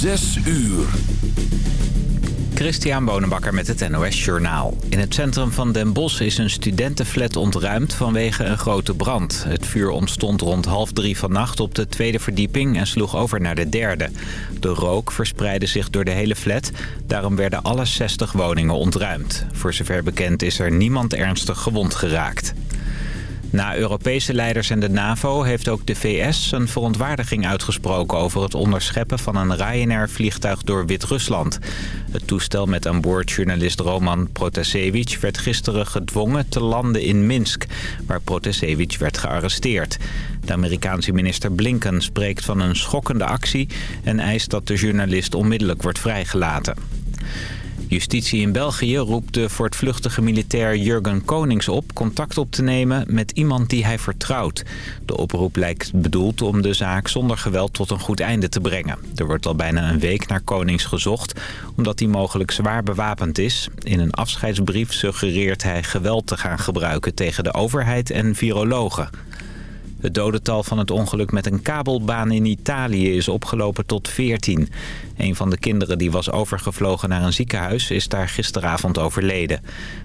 Zes uur. Christian Bonenbakker met het NOS Journaal. In het centrum van Den Bosch is een studentenflat ontruimd vanwege een grote brand. Het vuur ontstond rond half drie vannacht op de tweede verdieping en sloeg over naar de derde. De rook verspreidde zich door de hele flat. Daarom werden alle 60 woningen ontruimd. Voor zover bekend is er niemand ernstig gewond geraakt. Na Europese leiders en de NAVO heeft ook de VS een verontwaardiging uitgesproken over het onderscheppen van een Ryanair-vliegtuig door Wit-Rusland. Het toestel met aan boord journalist Roman Protasevich werd gisteren gedwongen te landen in Minsk, waar Protasevich werd gearresteerd. De Amerikaanse minister Blinken spreekt van een schokkende actie en eist dat de journalist onmiddellijk wordt vrijgelaten. Justitie in België roept de voortvluchtige militair Jurgen Konings op... contact op te nemen met iemand die hij vertrouwt. De oproep lijkt bedoeld om de zaak zonder geweld tot een goed einde te brengen. Er wordt al bijna een week naar Konings gezocht... omdat hij mogelijk zwaar bewapend is. In een afscheidsbrief suggereert hij geweld te gaan gebruiken... tegen de overheid en virologen. Het dodental van het ongeluk met een kabelbaan in Italië is opgelopen tot 14. Een van de kinderen die was overgevlogen naar een ziekenhuis is daar gisteravond overleden.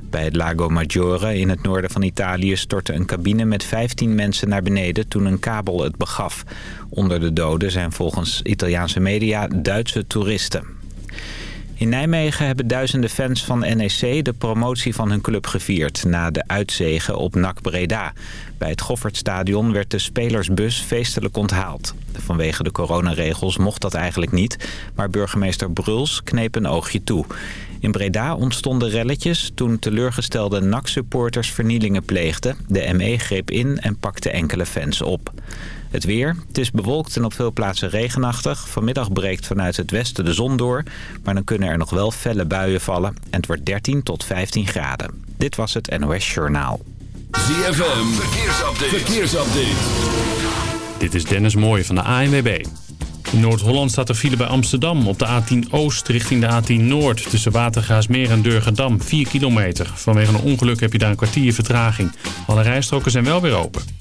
Bij het Lago Maggiore in het noorden van Italië stortte een cabine met 15 mensen naar beneden toen een kabel het begaf. Onder de doden zijn volgens Italiaanse media Duitse toeristen. In Nijmegen hebben duizenden fans van NEC de promotie van hun club gevierd... na de uitzegen op NAC Breda. Bij het Goffertstadion werd de spelersbus feestelijk onthaald. Vanwege de coronaregels mocht dat eigenlijk niet... maar burgemeester Bruls kneep een oogje toe. In Breda ontstonden relletjes toen teleurgestelde NAC-supporters vernielingen pleegden. De ME greep in en pakte enkele fans op. Het weer. Het is bewolkt en op veel plaatsen regenachtig. Vanmiddag breekt vanuit het westen de zon door. Maar dan kunnen er nog wel felle buien vallen. En het wordt 13 tot 15 graden. Dit was het NOS Journaal. ZFM. Verkeersupdate. Verkeersupdate. Dit is Dennis Mooij van de ANWB. In Noord-Holland staat er file bij Amsterdam op de A10 Oost richting de A10 Noord. Tussen Watergaasmeer en Durgedam, 4 kilometer. Vanwege een ongeluk heb je daar een kwartier vertraging. Alle rijstroken zijn wel weer open.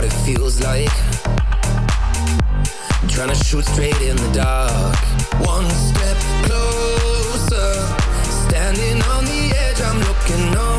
what it feels like. Trying to shoot straight in the dark. One step closer, standing on the edge, I'm looking on.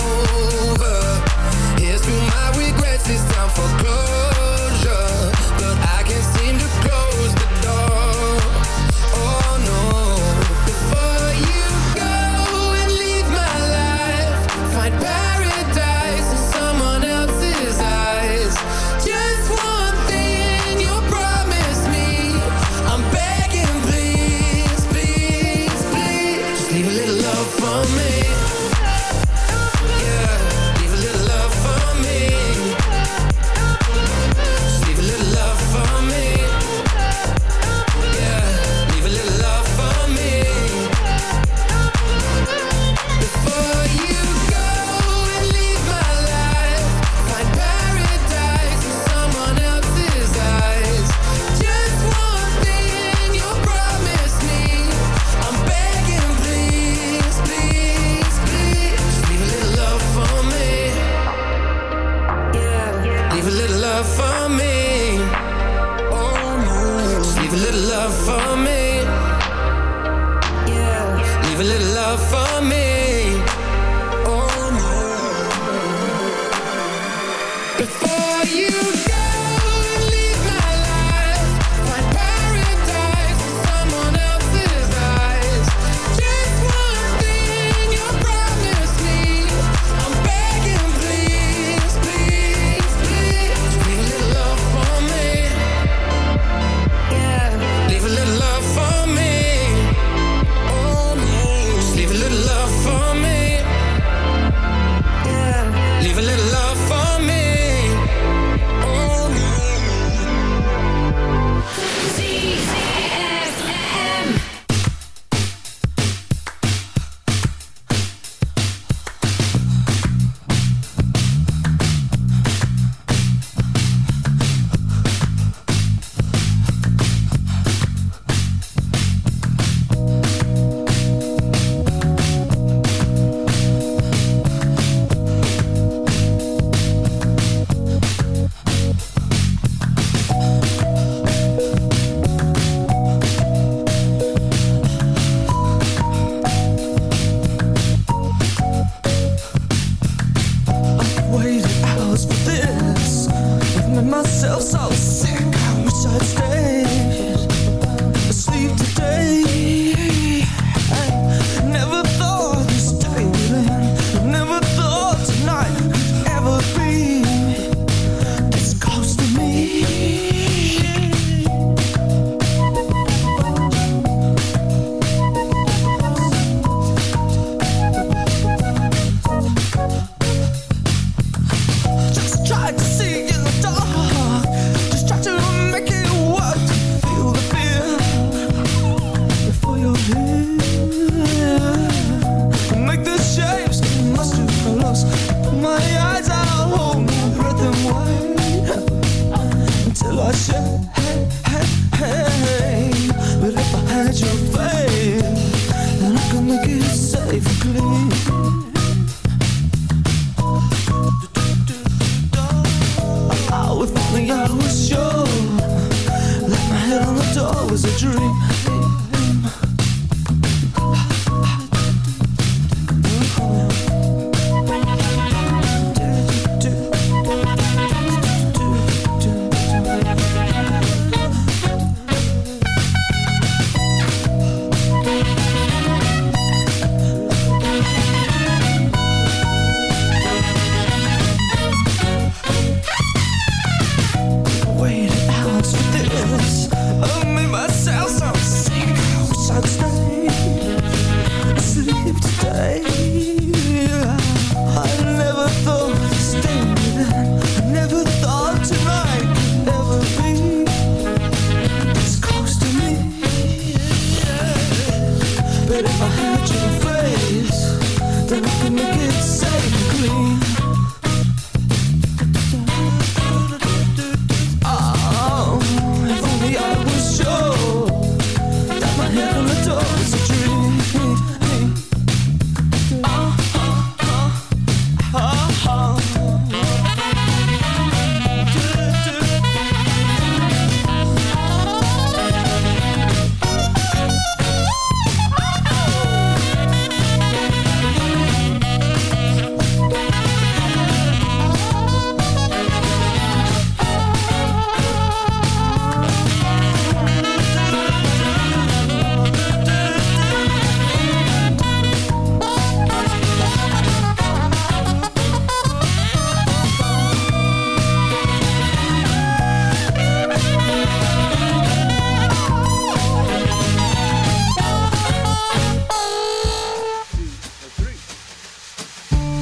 was a dream.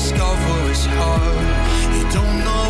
Discover for his heart. He don't know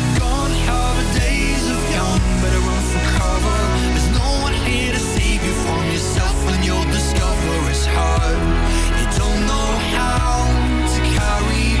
hard. You don't know how to carry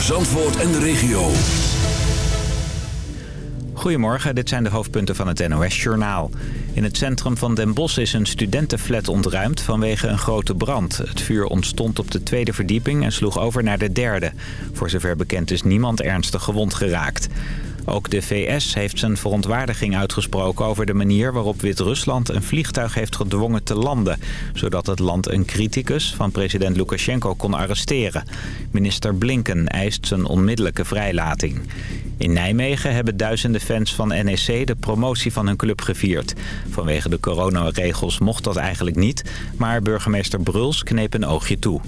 voor Zandvoort en de regio. Goedemorgen, dit zijn de hoofdpunten van het NOS-journaal. In het centrum van Den Bosch is een studentenflat ontruimd vanwege een grote brand. Het vuur ontstond op de tweede verdieping en sloeg over naar de derde. Voor zover bekend is niemand ernstig gewond geraakt. Ook de VS heeft zijn verontwaardiging uitgesproken over de manier waarop Wit-Rusland een vliegtuig heeft gedwongen te landen. Zodat het land een criticus van president Lukashenko kon arresteren. Minister Blinken eist zijn onmiddellijke vrijlating. In Nijmegen hebben duizenden fans van NEC de promotie van hun club gevierd. Vanwege de coronaregels mocht dat eigenlijk niet, maar burgemeester Bruls kneep een oogje toe.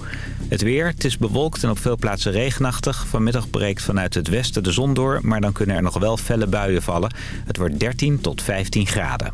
Het weer, het is bewolkt en op veel plaatsen regenachtig. Vanmiddag breekt vanuit het westen de zon door, maar dan kunnen er nog wel felle buien vallen. Het wordt 13 tot 15 graden.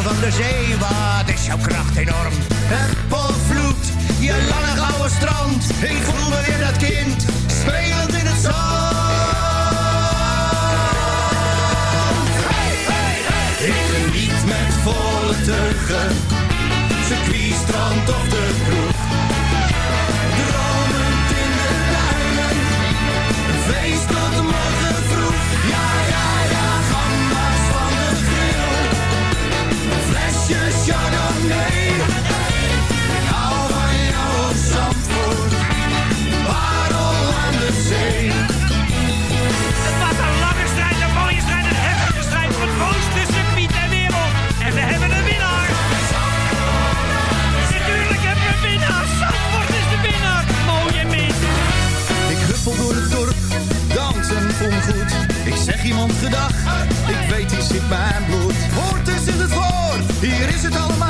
Van de zee, wat is jouw kracht enorm. Het potvloed, je lange gouden strand. Ik voel me weer dat kind, spelend in het zand. Hey, hey, hey. Ik geniet met volle teugen, circuit, strand of de kroeg. Dromend in de duinen, een feest tot morgen Zeg iemand gedag, ik weet die zit mijn bloed. Hoort is in het voor, hier is het allemaal.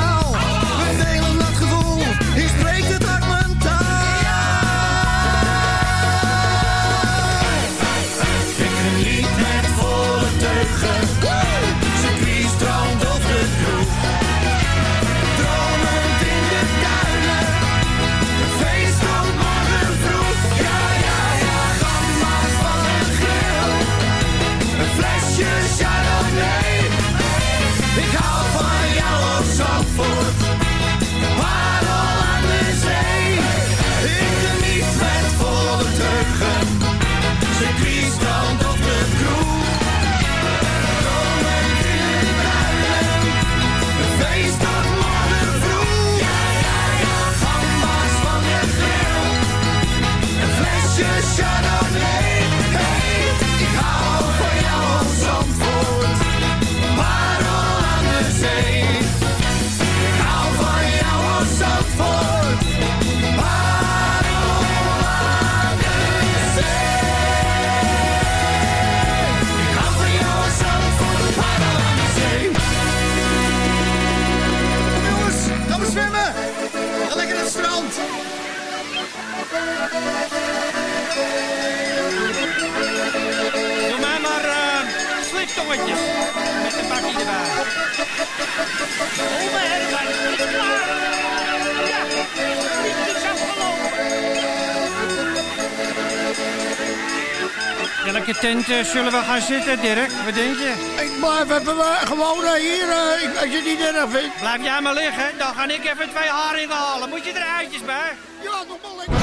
Met een bakje erbij. Oh, klaar. Ja, het is afgelopen. Welke tent eh, zullen we gaan zitten, Dirk? Wat denk je? Ik blijf even eh, gewoon eh, hier, als je het niet erg vindt. Blijf jij maar liggen, dan ga ik even twee haringen halen. Moet je er eitjes bij? Ja, nog maar lekker.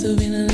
to be in the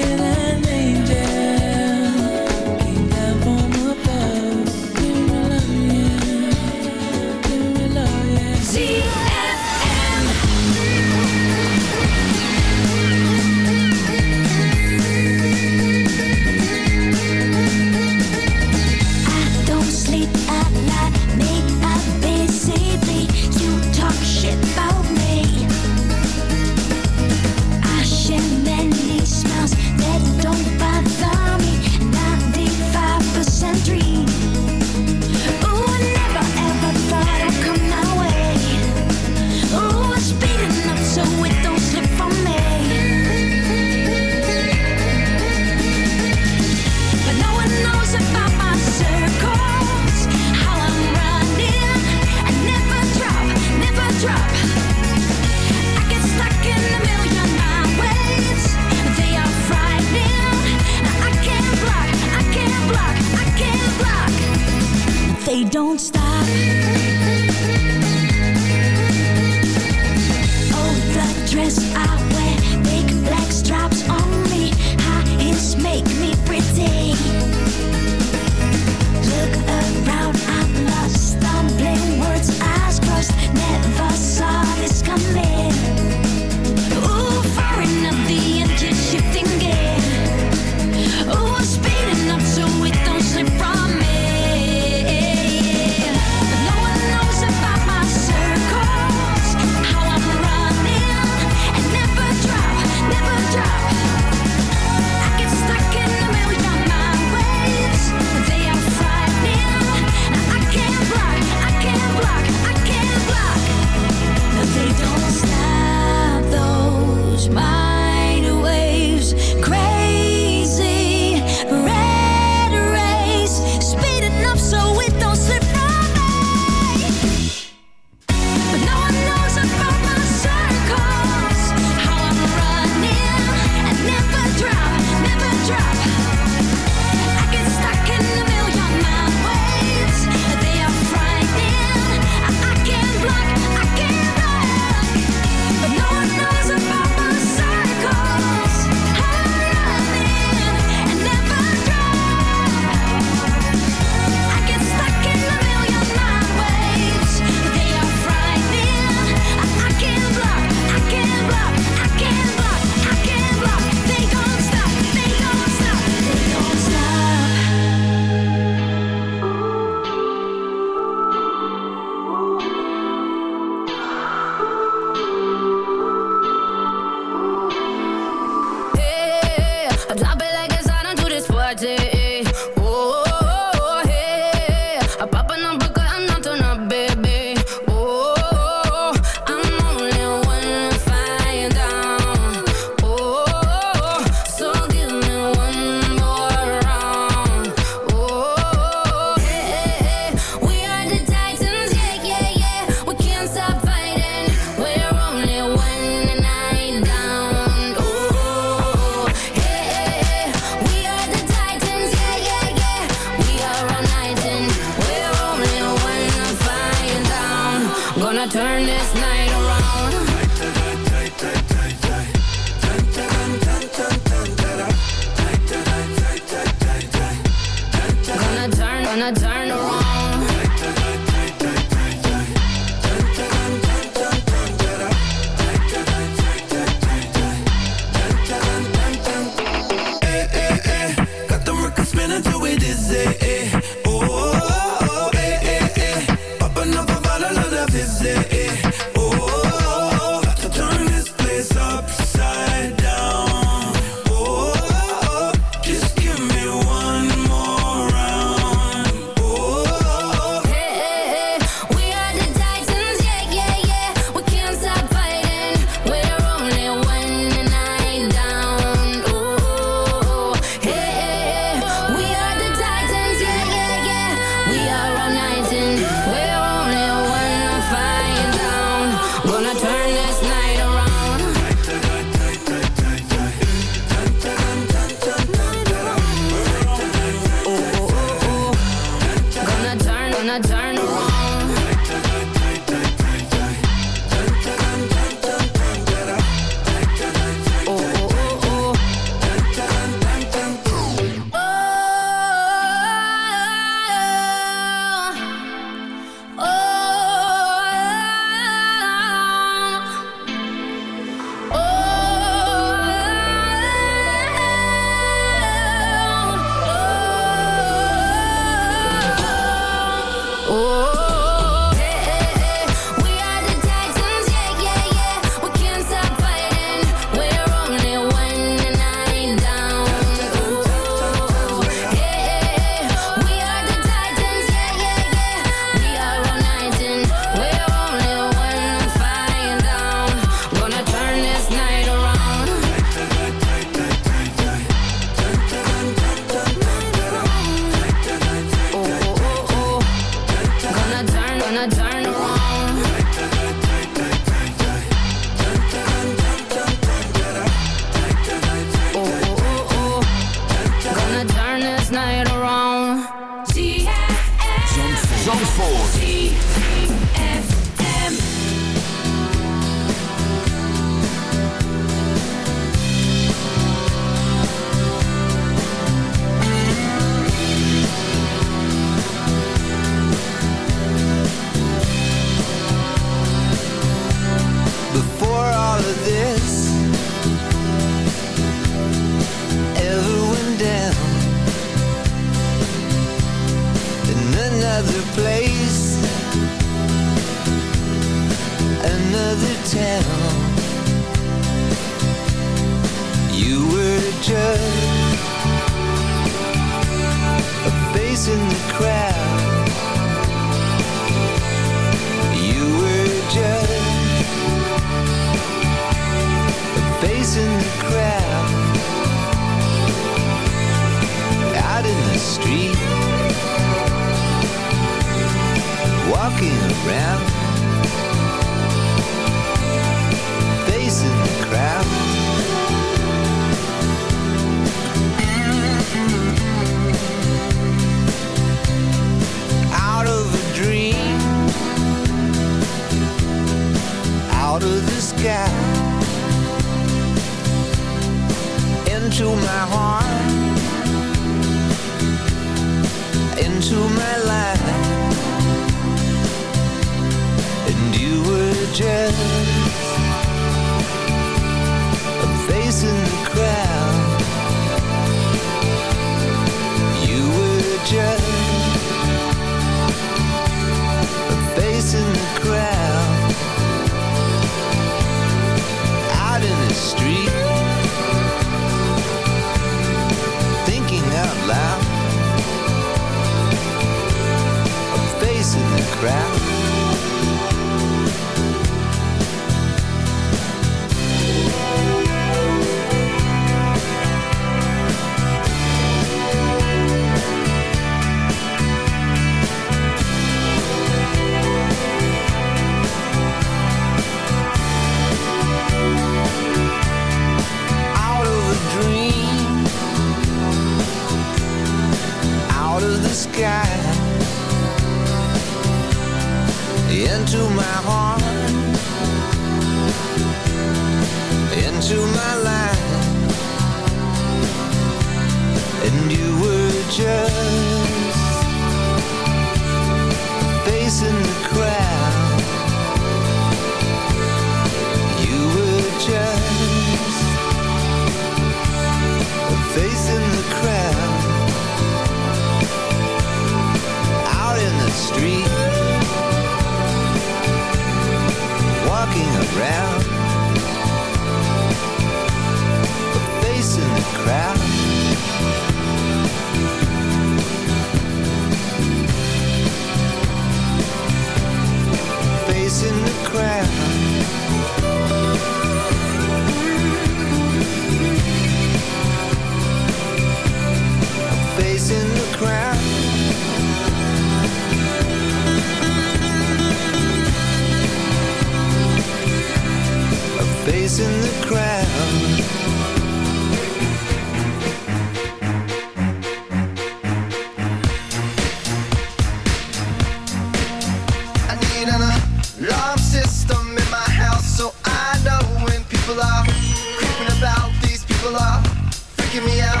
Give me out.